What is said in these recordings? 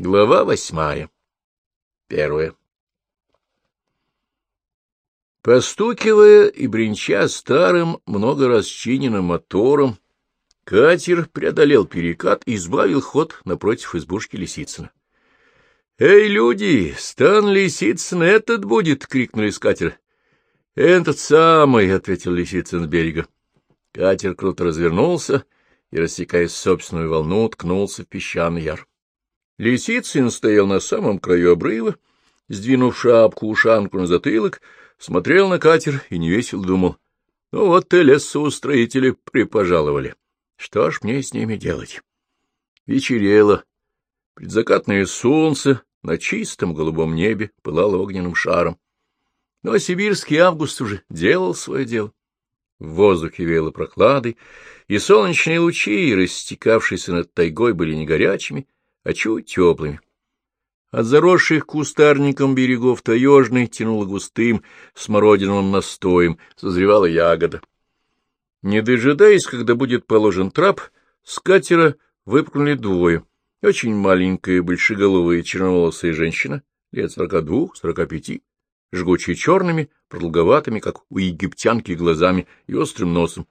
Глава восьмая. Первая. Постукивая и бренча старым, много расчиненным мотором, катер преодолел перекат и избавил ход напротив избушки Лисицына. — Эй, люди, Стан Лисицын этот будет! — крикнули с катера. — Этот самый! — ответил Лисицын с берега. Катер круто развернулся и, рассекая собственную волну, ткнулся в песчаный яр. Лисицын стоял на самом краю обрыва, сдвинув шапку-ушанку на затылок, смотрел на катер и невесело думал. Ну вот и лесоустроители припожаловали. Что ж мне с ними делать? Вечерело. Предзакатное солнце на чистом голубом небе пылало огненным шаром. Но сибирский август уже делал свое дело. В воздухе веяло прохладой, и солнечные лучи, растекавшиеся над тайгой, были не горячими, а чуть теплыми. От заросших кустарником берегов таежной тянуло густым смородиновым настоем, созревала ягода. Не дожидаясь, когда будет положен трап, с катера выпрыгнули двое. Очень маленькая, большеголовая черноволосая женщина, лет сорока двух, сорока пяти, жгучие черными, продолговатыми, как у египтянки, глазами и острым носом,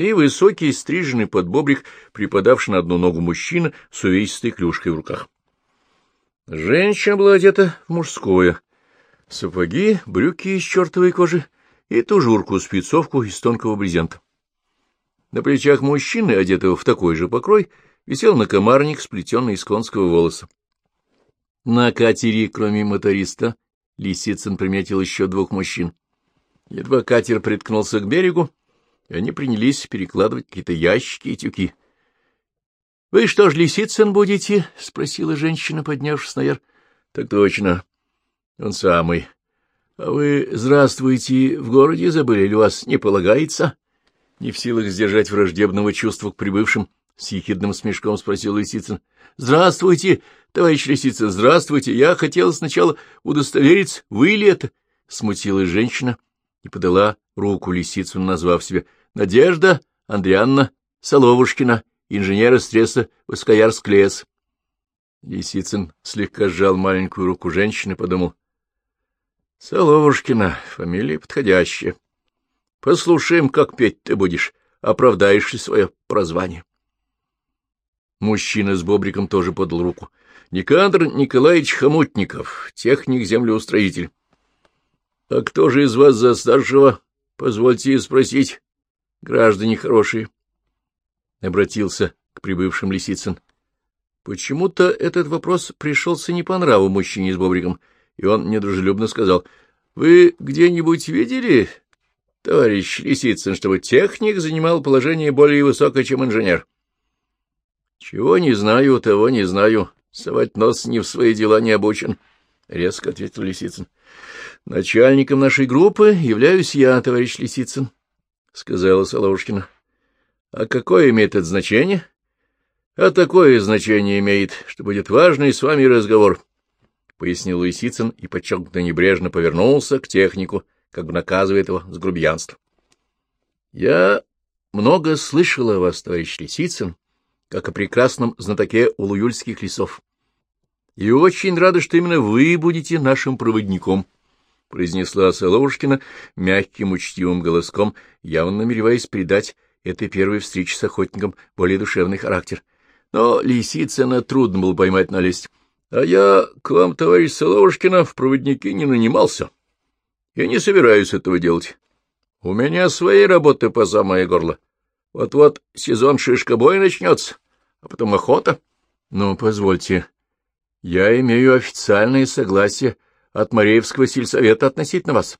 и высокий, стриженный под бобрик, припадавший на одну ногу мужчина с увесистой клюшкой в руках. Женщина была одета в мужское. Сапоги, брюки из чертовой кожи и тужурку-спецовку из тонкого брезента. На плечах мужчины, одетого в такой же покрой, висел накомарник, сплетенный из конского волоса. На катере, кроме моториста, Лисицын приметил еще двух мужчин. Едва катер приткнулся к берегу, и они принялись перекладывать какие-то ящики и тюки. — Вы что ж, Лисицын будете? — спросила женщина, поднявшись наверх. — Так точно. Он самый. — А вы, здравствуйте, в городе забыли, или у вас не полагается? Не в силах сдержать враждебного чувства к прибывшим, с ехидным смешком спросил Лисицын. — Здравствуйте, товарищ Лисицын, здравствуйте. Я хотела сначала удостовериться, вы ли это? — смутилась женщина и подала руку Лисицыну, назвав себя Надежда Андрианна Соловушкина, инженера стресса Воскоярск лес. Лисицын слегка сжал маленькую руку женщины и подумал. — Соловушкина, фамилия подходящая. Послушаем, как петь ты будешь, оправдаешь ли свое прозвание. Мужчина с бобриком тоже подал руку. — Никандр Николаевич Хомутников, техник-землеустроитель. — А кто же из вас за старшего? Позвольте спросить граждане хорошие, — обратился к прибывшим Лисицын. Почему-то этот вопрос пришелся не по нраву мужчине с бобриком, и он недружелюбно сказал, — Вы где-нибудь видели, товарищ Лисицын, чтобы техник занимал положение более высокое, чем инженер? — Чего не знаю, того не знаю. Совать нос не в свои дела не обучен, — резко ответил Лисицын. — Начальником нашей группы являюсь я, товарищ Лисицын. —— сказала Соловушкина. — А какое имеет это значение? — А такое значение имеет, что будет важный с вами разговор, — пояснил Лисицын и подчеркнуто небрежно повернулся к технику, как бы наказывает его с грубиянства. — Я много слышал о вас, товарищ Лисицын, как о прекрасном знатоке улуюльских лесов. И очень рада, что именно вы будете нашим проводником. —— произнесла Соловушкина мягким учтивым голоском, явно намереваясь придать этой первой встрече с охотником более душевный характер. Но Лисицына трудно было поймать на лесть. — А я к вам, товарищ Соловушкина, в проводники не нанимался. Я не собираюсь этого делать. У меня своей работы по самое горло. Вот-вот сезон шишкобоя начнется, а потом охота. Ну, позвольте, я имею официальное согласие от Мареевского сельсовета относительно вас.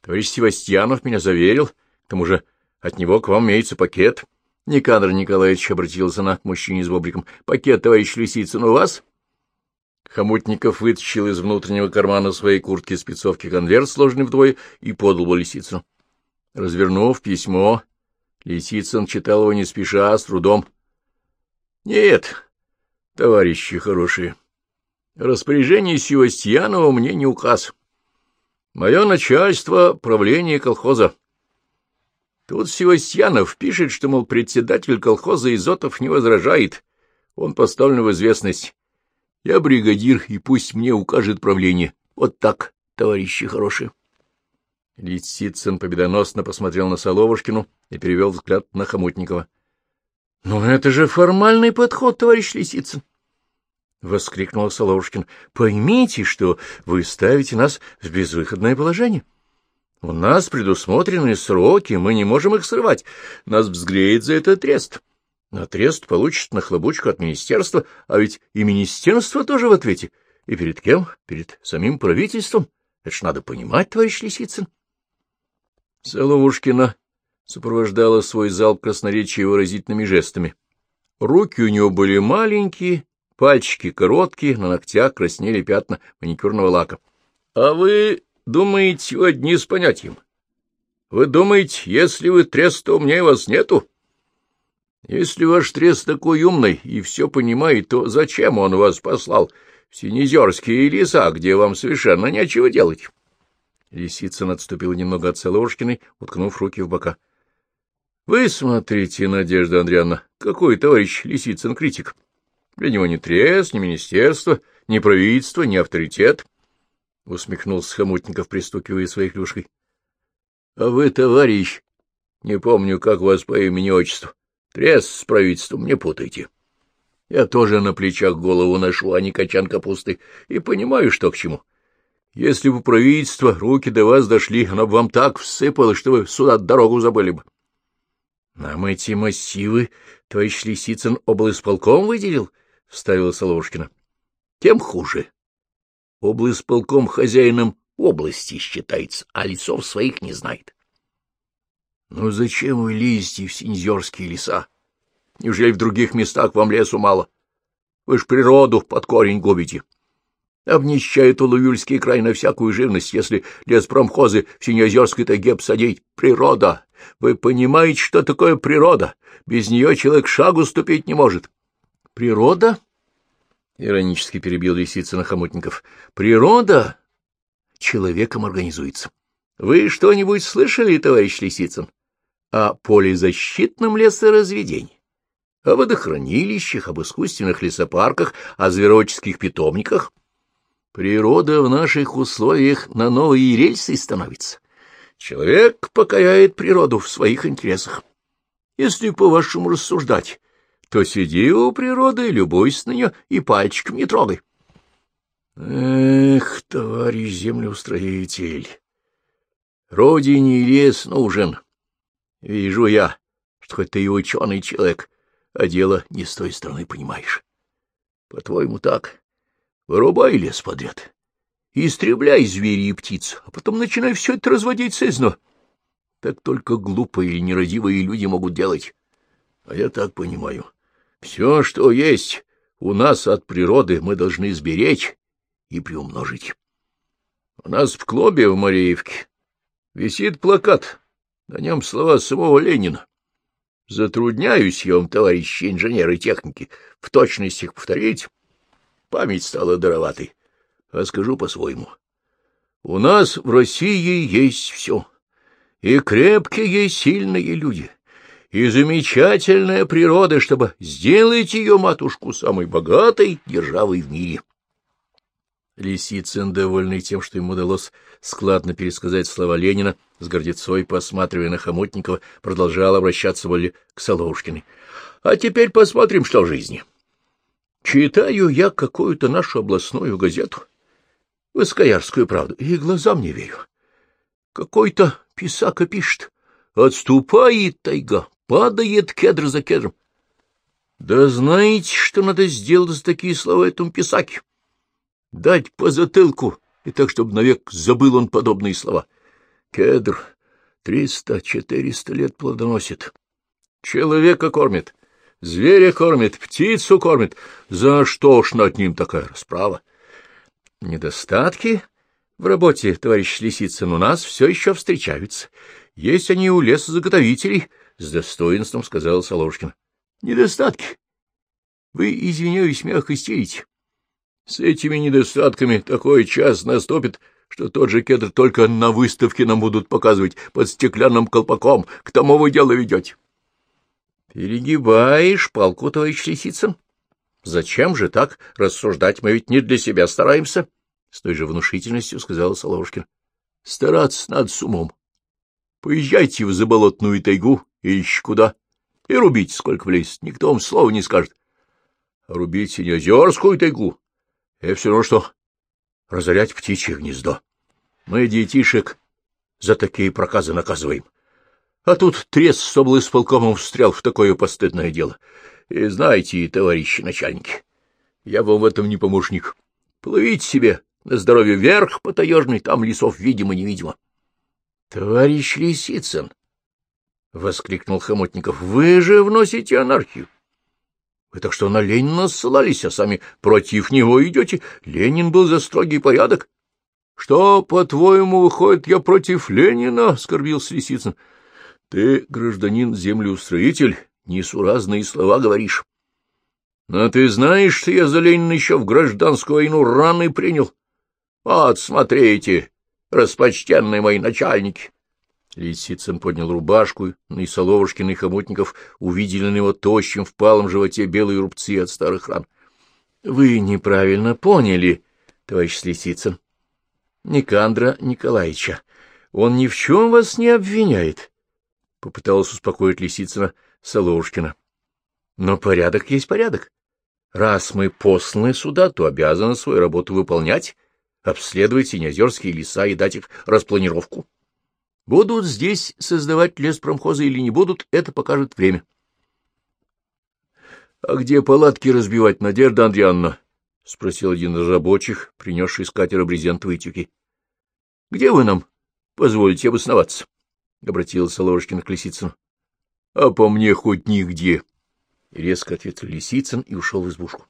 Товарищ Севастьянов меня заверил, к тому же от него к вам имеется пакет. Никандр Николаевич обратился на к мужчине с бобриком. — Пакет, товарищ Лисицын, у вас? Хомутников вытащил из внутреннего кармана своей куртки спецовки конверт, сложенный вдвое, и подал Лисицыну. Развернув письмо, Лисицын читал его не спеша, а с трудом. — Нет, товарищи хорошие, Распоряжение Севастьянова мне не указ. Мое начальство — правление колхоза. Тут Севастьянов пишет, что, мол, председатель колхоза Изотов не возражает. Он поставлен в известность. Я бригадир, и пусть мне укажет правление. Вот так, товарищи хорошие. Лисицын победоносно посмотрел на Соловушкину и перевел взгляд на Хомутникова. — Ну, это же формальный подход, товарищ Лисицын! — воскликнул Соловушкин. — Поймите, что вы ставите нас в безвыходное положение. У нас предусмотрены сроки, мы не можем их срывать. Нас взгреет за это трест. На трест получит нахлобучку от министерства, а ведь и министерство тоже в ответе. И перед кем? Перед самим правительством. Это ж надо понимать, товарищ Лисицын. Соловушкина сопровождала свой залп красноречия выразительными жестами. Руки у него были маленькие, пальчики короткие, на ногтях краснели пятна маникюрного лака. — А вы думаете, одни с понятием? Вы думаете, если вы трест, то умнее вас нету? Если ваш трес такой умный и все понимает, то зачем он вас послал в Синезерские леса, где вам совершенно нечего делать? Лисицын отступил немного от Целошкиной, уткнув руки в бока. — Вы смотрите, Надежда Андреевна, какой товарищ Лисицын критик. Для него ни трес, ни министерство, ни правительство, ни авторитет. — усмехнулся Хомутников, пристукивая своей клюшкой. — А вы, товарищ, не помню, как вас по имени-отчеству, Трес с правительством не путайте. Я тоже на плечах голову ношу, а не качан капусты, и понимаю, что к чему. Если бы правительство руки до вас дошли, оно бы вам так всыпало, что вы сюда дорогу забыли бы. — Нам эти массивы товарищ Лисицын облсполком выделил? — вставила Соловушкина. — Тем хуже. Облсполком хозяином области считается, а лицов своих не знает. Ну зачем вы лезете в синьорские леса? Неужели в других местах вам лесу мало? Вы ж природу под корень губите. Обнищает Улуюльский край на всякую живность, если леспромхозы в Синеозерской тайге посадить. Природа! Вы понимаете, что такое природа? Без нее человек шагу ступить не может. Природа? Иронически перебил Лисицына Хомутников. Природа человеком организуется. Вы что-нибудь слышали, товарищ Лисицын? о полезащитном лесоразведении, о водохранилищах, об искусственных лесопарках, о звероческих питомниках. Природа в наших условиях на новые рельсы становится. Человек покоряет природу в своих интересах. Если по-вашему рассуждать, то сиди у природы, любуйся на нее и пальчиком не трогай. Эх, товарищ землеустроитель, родине лес нужен, Вижу я, что хоть ты и ученый человек, а дело не с той стороны понимаешь. По-твоему так. Вырубай лес подряд. Истребляй зверей и птиц, а потом начинай все это разводить сызно. Так только глупые или нерадивые люди могут делать. А я так понимаю. Все, что есть у нас от природы, мы должны сберечь и приумножить. У нас в клубе в Мареевке висит плакат на нем слова самого Ленина. Затрудняюсь я вам, товарищи инженеры техники, в точности их повторить. Память стала дароватой, а скажу по-своему. У нас в России есть все. И крепкие, и сильные люди, и замечательная природа, чтобы сделать ее, матушку, самой богатой державой в мире. Лисицын, довольный тем, что ему удалось складно пересказать слова Ленина, с гордецой, посматривая на Хомутникова, продолжал обращаться более к Соловушкиной. — А теперь посмотрим, что в жизни. Читаю я какую-то нашу областную газету, Воскоярскую правду, и глазам не верю. Какой-то писака пишет. Отступает тайга, падает кедр за кедром. Да знаете, что надо сделать за такие слова этому писаке? дать по затылку, и так, чтобы навек забыл он подобные слова. Кедр триста-четыреста лет плодоносит. Человека кормит, зверя кормит, птицу кормит. За что ж над ним такая расправа? Недостатки в работе, товарищ Лисицын, у нас все еще встречаются. Есть они у лесозаготовителей, — с достоинством сказал Соложкин. Недостатки. Вы, извиняюсь, мягко стелите. С этими недостатками такой час наступит, что тот же кедр только на выставке нам будут показывать под стеклянным колпаком. К тому вы дело ведете. — Перегибаешь палку, товарищ Лисицын? — Зачем же так рассуждать? Мы ведь не для себя стараемся, — с той же внушительностью сказала Соловушкин. — Стараться надо с умом. Поезжайте в заболотную тайгу и ищи куда, и рубите, сколько влезет, никто вам слова не скажет. А рубите не озерскую тайгу, это все равно, что разорять птичье гнездо. Мы детишек за такие проказы наказываем. А тут трес с облысполкомом встрял в такое постыдное дело. И знаете, товарищи начальники, я вам в этом не помощник. Плывите себе на здоровье вверх по таежной, там лесов видимо-невидимо. — Товарищ Лисицын! — воскликнул Хомутников. — Вы же вносите анархию. Вы так что на Ленина ссылались, а сами против него идете. Ленин был за строгий порядок. — Что, по-твоему, выходит, я против Ленина? — оскорбился Лисицын. — Ты, гражданин землеустроитель, несуразные слова говоришь. Но ты знаешь, что я за Ленина еще в гражданскую войну раны принял? Вот, смотрите, распочтенные мои начальники. Лисицын поднял рубашку, и Соловушкин и Хомутников увидели на его тощем впалом животе белые рубцы от старых ран. — Вы неправильно поняли, товарищ Лисицын. Никандра Николаевича. Он ни в чем вас не обвиняет, — попыталась успокоить Лисицына Соловушкина. — Но порядок есть порядок. Раз мы посланы сюда, то обязаны свою работу выполнять, обследовать синеозерские леса и дать их распланировку. Будут здесь создавать леспромхозы или не будут, это покажет время. — А где палатки разбивать, Надежда Андрианна? — спросил один из рабочих, принесший из катера брезентовые тюки. — Где вы нам позволите обосноваться? — обратился Соложкин к Лисицыну. — А по мне хоть нигде, — резко ответил Лисицын и ушел в избушку.